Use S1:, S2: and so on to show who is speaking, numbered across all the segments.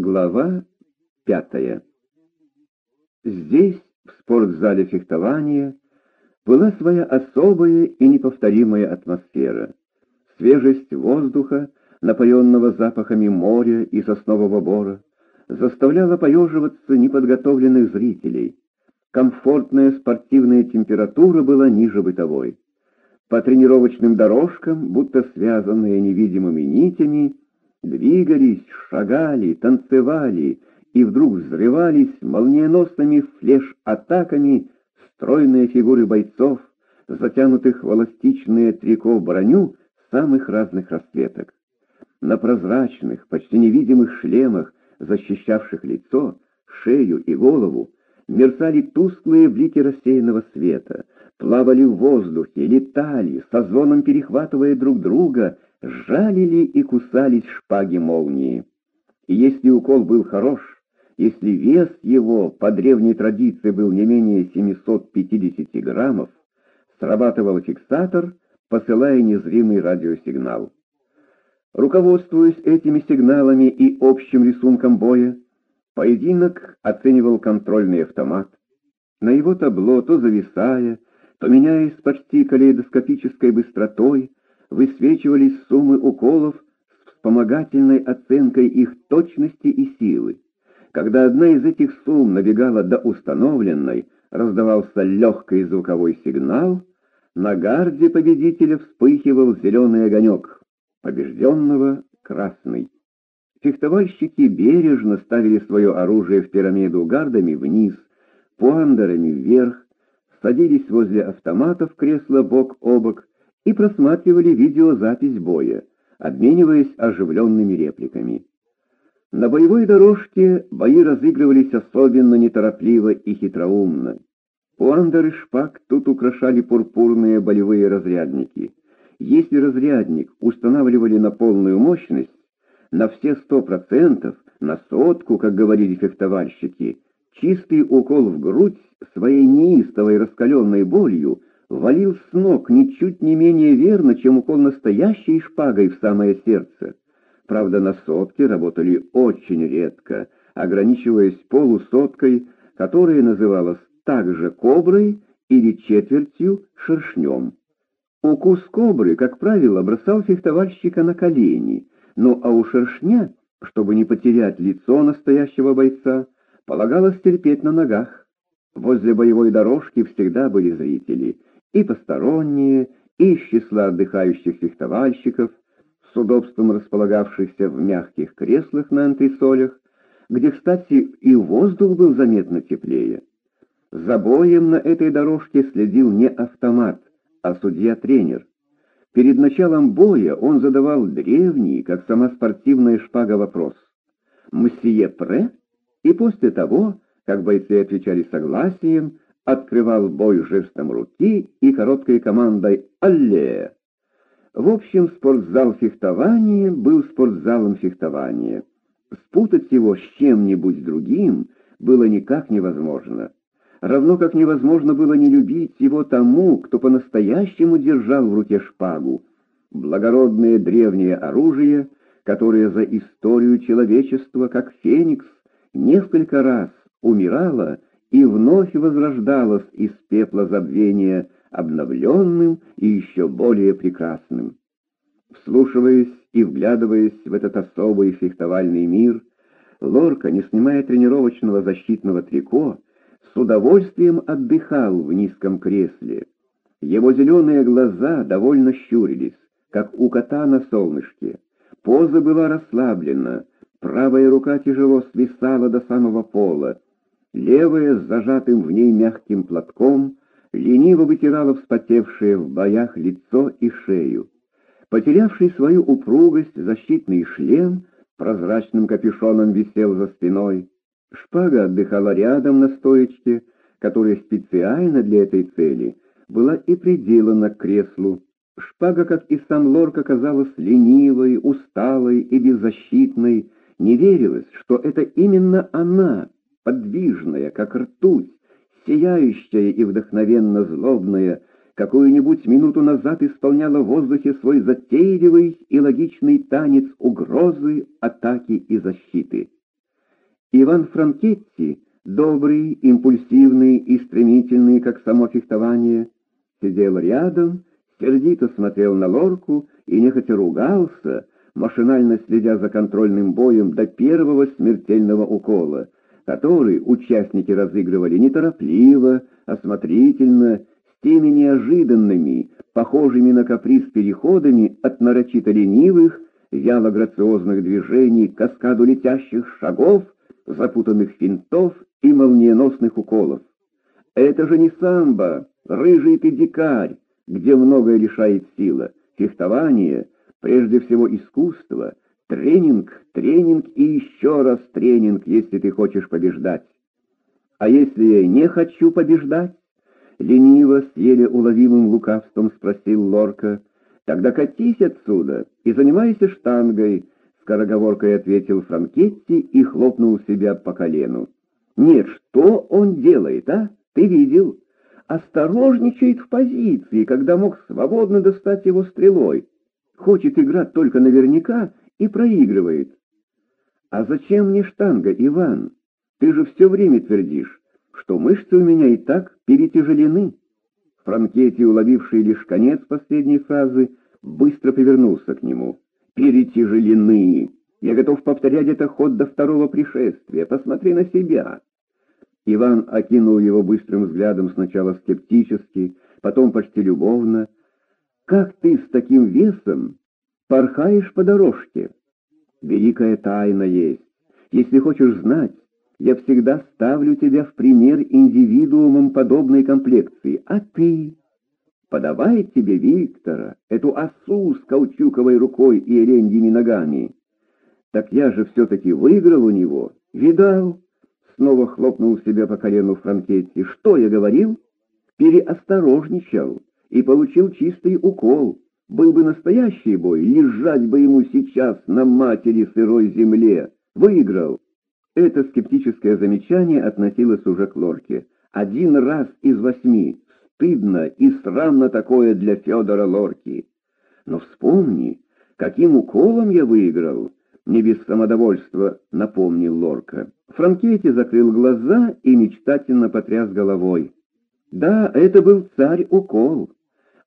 S1: Глава пятая. Здесь, в спортзале фехтования, была своя особая и неповторимая атмосфера. Свежесть воздуха, напоенного запахами моря и соснового бора, заставляла поеживаться неподготовленных зрителей. Комфортная спортивная температура была ниже бытовой. По тренировочным дорожкам, будто связанные невидимыми нитями, двигались, шагали, танцевали и вдруг взрывались молниеносными флеш-атаками стройные фигуры бойцов, затянутых в эластичные трико броню самых разных расцветок. На прозрачных, почти невидимых шлемах, защищавших лицо, шею и голову, мерцали тусклые блики рассеянного света, плавали в воздухе, летали, со звоном перехватывая друг друга, жалили и кусались шпаги молнии. И если укол был хорош, если вес его по древней традиции был не менее 750 граммов, срабатывал фиксатор, посылая незримый радиосигнал. Руководствуясь этими сигналами и общим рисунком боя, поединок оценивал контрольный автомат. На его табло, то зависая, то меняясь почти калейдоскопической быстротой, высвечивались суммы уколов с вспомогательной оценкой их точности и силы. Когда одна из этих сумм набегала до установленной, раздавался легкий звуковой сигнал, на гарде победителя вспыхивал зеленый огонек, побежденного — красный. Фехтовальщики бережно ставили свое оружие в пирамиду гардами вниз, пуандерами вверх, садились возле автоматов кресла бок о бок и просматривали видеозапись боя, обмениваясь оживленными репликами. На боевой дорожке бои разыгрывались особенно неторопливо и хитроумно. Пуандер и шпак тут украшали пурпурные болевые разрядники. Если разрядник устанавливали на полную мощность, на все сто процентов, на сотку, как говорили фехтовальщики, чистый укол в грудь своей неистовой раскаленной болью валил с ног ничуть не менее верно, чем укол настоящей шпагой в самое сердце. Правда, на сотке работали очень редко, ограничиваясь полусоткой, которая называлась также коброй или четвертью шершнем. Укус кобры, как правило, бросал фехтовальщика на колени, ну а у шершня, чтобы не потерять лицо настоящего бойца, полагалось терпеть на ногах. Возле боевой дорожки всегда были зрители, и посторонние, и из числа отдыхающих фехтовальщиков, с удобством располагавшихся в мягких креслах на антресолях, где, кстати, и воздух был заметно теплее. За боем на этой дорожке следил не автомат, а судья-тренер. Перед началом боя он задавал древний, как сама спортивная шпага, вопрос «Мсье Пре?» и после того, как бойцы отвечали согласием, открывал бой жестом руки и короткой командой «Алле!». В общем, спортзал фехтования был спортзалом фехтования. Спутать его с чем-нибудь другим было никак невозможно. Равно как невозможно было не любить его тому, кто по-настоящему держал в руке шпагу. Благородное древнее оружие, которое за историю человечества, как феникс, несколько раз умирало и вновь возрождалось из пепла забвения обновленным и еще более прекрасным. Вслушиваясь и вглядываясь в этот особый фехтовальный мир, Лорка, не снимая тренировочного защитного трико, с удовольствием отдыхал в низком кресле. Его зеленые глаза довольно щурились, как у кота на солнышке. Поза была расслаблена, правая рука тяжело свисала до самого пола, левая с зажатым в ней мягким платком лениво вытирала вспотевшее в боях лицо и шею. Потерявший свою упругость защитный шлем прозрачным капюшоном висел за спиной. Шпага отдыхала рядом на стоечке, которая специально для этой цели была и приделана к креслу. Шпага, как и сам Лорк, оказалась ленивой, усталой и беззащитной. Не верилось, что это именно она, подвижная, как ртуть, сияющая и вдохновенно злобная, какую-нибудь минуту назад исполняла в воздухе свой затейливый и логичный танец угрозы, атаки и защиты. Иван Франкетти, добрый, импульсивный и стремительный, как само фехтование, сидел рядом, сердито смотрел на лорку и нехотя ругался, машинально следя за контрольным боем до первого смертельного укола, который участники разыгрывали неторопливо, осмотрительно, с теми неожиданными, похожими на каприз переходами от нарочито ленивых, вяло-грациозных движений к каскаду летящих шагов, запутанных финтов и молниеносных уколов. Это же не самбо, рыжий ты дикарь, где многое лишает сила. Фехтование, прежде всего искусство, тренинг, тренинг и еще раз тренинг, если ты хочешь побеждать. А если я не хочу побеждать? Лениво, с еле уловимым лукавством спросил Лорка. Тогда катись отсюда и занимайся штангой, скороговоркой ответил Франкетти и хлопнул себя по колену. Нет, что он делает, а? Ты видел? осторожничает в позиции, когда мог свободно достать его стрелой. Хочет играть только наверняка и проигрывает. А зачем мне штанга, Иван? Ты же все время твердишь, что мышцы у меня и так перетяжелены. Франкетти, уловивший лишь конец последней фразы, быстро повернулся к нему. «Перетяжелены! Я готов повторять это ход до второго пришествия. Посмотри на себя!» Иван окинул его быстрым взглядом сначала скептически, потом почти любовно. «Как ты с таким весом порхаешь по дорожке? Великая тайна есть. Если хочешь знать, я всегда ставлю тебя в пример индивидуумом подобной комплекции. А ты? Подавай тебе Виктора, эту осу с каучуковой рукой и оленьими ногами. Так я же все-таки выиграл у него. Видал?» снова хлопнул себя по колену Франкетти. «Что я говорил?» «Переосторожничал и получил чистый укол. Был бы настоящий бой, лежать бы ему сейчас на матери сырой земле. Выиграл!» Это скептическое замечание относилось уже к Лорке. Один раз из восьми. Стыдно и срамно такое для Федора Лорки. Но вспомни, каким уколом я выиграл не без самодовольства напомнил Лорка. Франкетти закрыл глаза и мечтательно потряс головой. Да, это был царь-укол.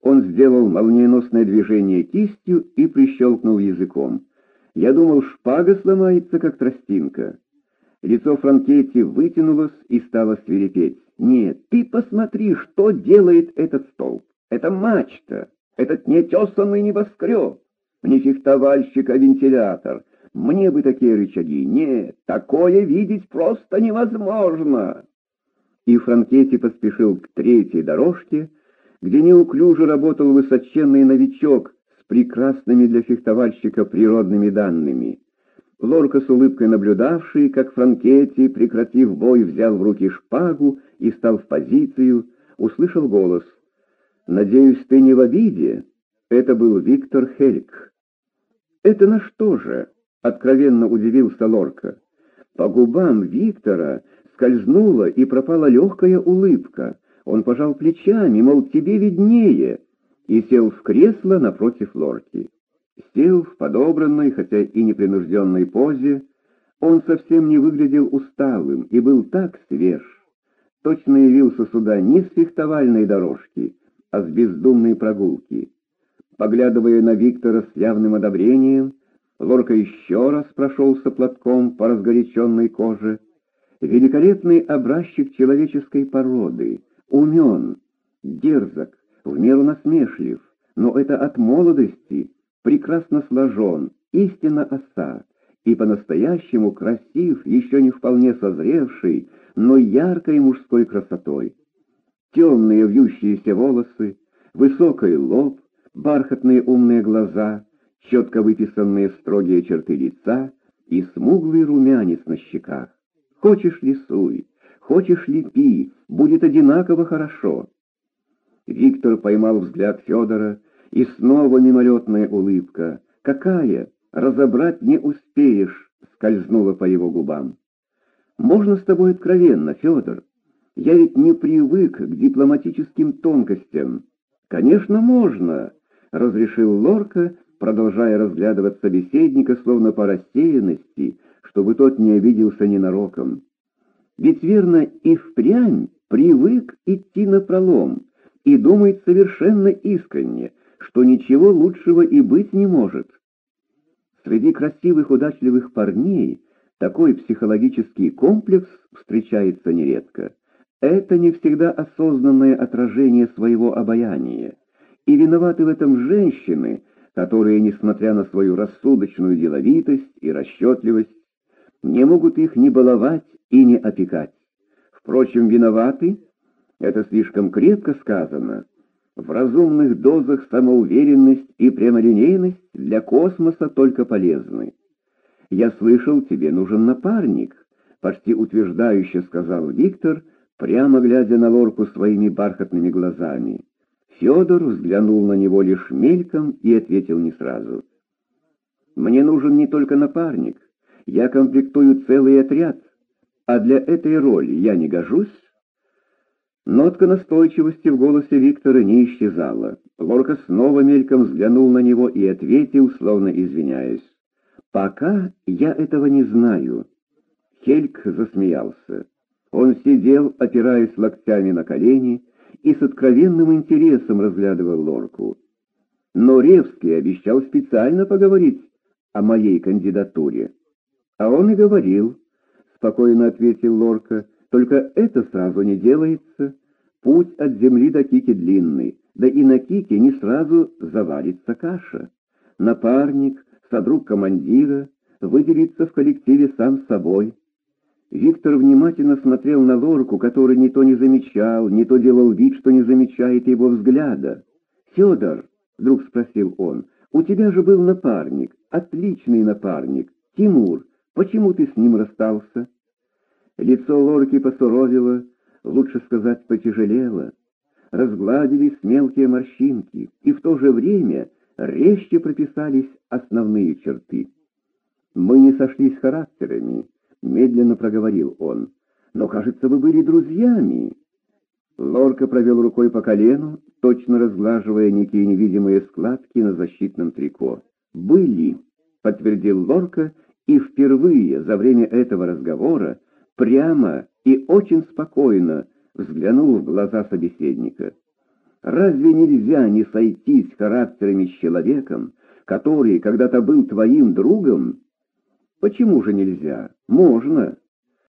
S1: Он сделал молниеносное движение кистью и прищелкнул языком. Я думал, шпага сломается, как тростинка. Лицо Франкетти вытянулось и стало свирепеть. «Нет, ты посмотри, что делает этот столб. Это мачта, этот нетесанный небоскреб. Не фехтовальщик, а вентилятор. Мне бы такие рычаги. Нет, такое видеть просто невозможно. И Франкетти поспешил к третьей дорожке, где неуклюже работал высоченный новичок с прекрасными для фехтовальщика природными данными. Лорка с улыбкой наблюдавший, как Франкетти, прекратив бой, взял в руки шпагу и стал в позицию, услышал голос. «Надеюсь, ты не в обиде?» Это был Виктор Хельк. «Это на что же?» — откровенно удивился Лорка. По губам Виктора скользнула и пропала легкая улыбка. Он пожал плечами, мол, тебе виднее, и сел в кресло напротив Лорки. Сел в подобранной, хотя и непринужденной позе, он совсем не выглядел усталым и был так свеж. Точно явился сюда не с фехтовальной дорожки, а с бездумной прогулки. Поглядывая на Виктора с явным одобрением, Лорка еще раз прошелся платком по разгоряченной коже. Великолепный образчик человеческой породы, умен, дерзок, в меру насмешлив, но это от молодости, прекрасно сложен, истинно оса, и по-настоящему красив, еще не вполне созревший, но яркой мужской красотой. Темные вьющиеся волосы, высокий лоб, бархатные умные глаза — четко выписанные строгие черты лица и смуглый румянец на щеках. Хочешь — рисуй, хочешь — лепи, будет одинаково хорошо. Виктор поймал взгляд Федора, и снова мимолетная улыбка. Какая? Разобрать не успеешь, скользнула по его губам. Можно с тобой откровенно, Федор? Я ведь не привык к дипломатическим тонкостям. Конечно, можно, разрешил Лорка, продолжая разглядывать собеседника, словно по рассеянности, чтобы тот не обиделся ненароком. Ведь верно и впрямь привык идти на пролом и думает совершенно искренне, что ничего лучшего и быть не может. Среди красивых удачливых парней такой психологический комплекс встречается нередко. Это не всегда осознанное отражение своего обаяния. И виноваты в этом женщины, которые, несмотря на свою рассудочную деловитость и расчетливость, не могут их ни баловать и не опекать. Впрочем, виноваты — это слишком крепко сказано. В разумных дозах самоуверенность и прямолинейность для космоса только полезны. «Я слышал, тебе нужен напарник», — почти утверждающе сказал Виктор, прямо глядя на Лорку своими бархатными глазами. Федор взглянул на него лишь мельком и ответил не сразу. «Мне нужен не только напарник. Я комплектую целый отряд, а для этой роли я не гожусь?» Нотка настойчивости в голосе Виктора не исчезала. Лорка снова мельком взглянул на него и ответил, словно извиняясь. «Пока я этого не знаю». Хельк засмеялся. Он сидел, опираясь локтями на колени, и с откровенным интересом разглядывал Лорку. Но Ревский обещал специально поговорить о моей кандидатуре. А он и говорил, спокойно ответил Лорка, только это сразу не делается. Путь от земли до Кики длинный, да и на Кике не сразу заварится каша. Напарник, содруг командира, выделится в коллективе сам собой, Виктор внимательно смотрел на Лорку, который ни то не замечал, ни то делал вид, что не замечает его взгляда. «Федор», — вдруг спросил он, — «у тебя же был напарник, отличный напарник, Тимур. Почему ты с ним расстался?» Лицо Лорки посуровило, лучше сказать, потяжелело. Разгладились мелкие морщинки, и в то же время резче прописались основные черты. Мы не сошлись характерами, — медленно проговорил он. «Но, кажется, вы были друзьями». Лорка провел рукой по колену, точно разглаживая некие невидимые складки на защитном трико. «Были», — подтвердил Лорка, и впервые за время этого разговора прямо и очень спокойно взглянул в глаза собеседника. «Разве нельзя не сойтись характерами с человеком, который когда-то был твоим другом, Почему же нельзя? Можно.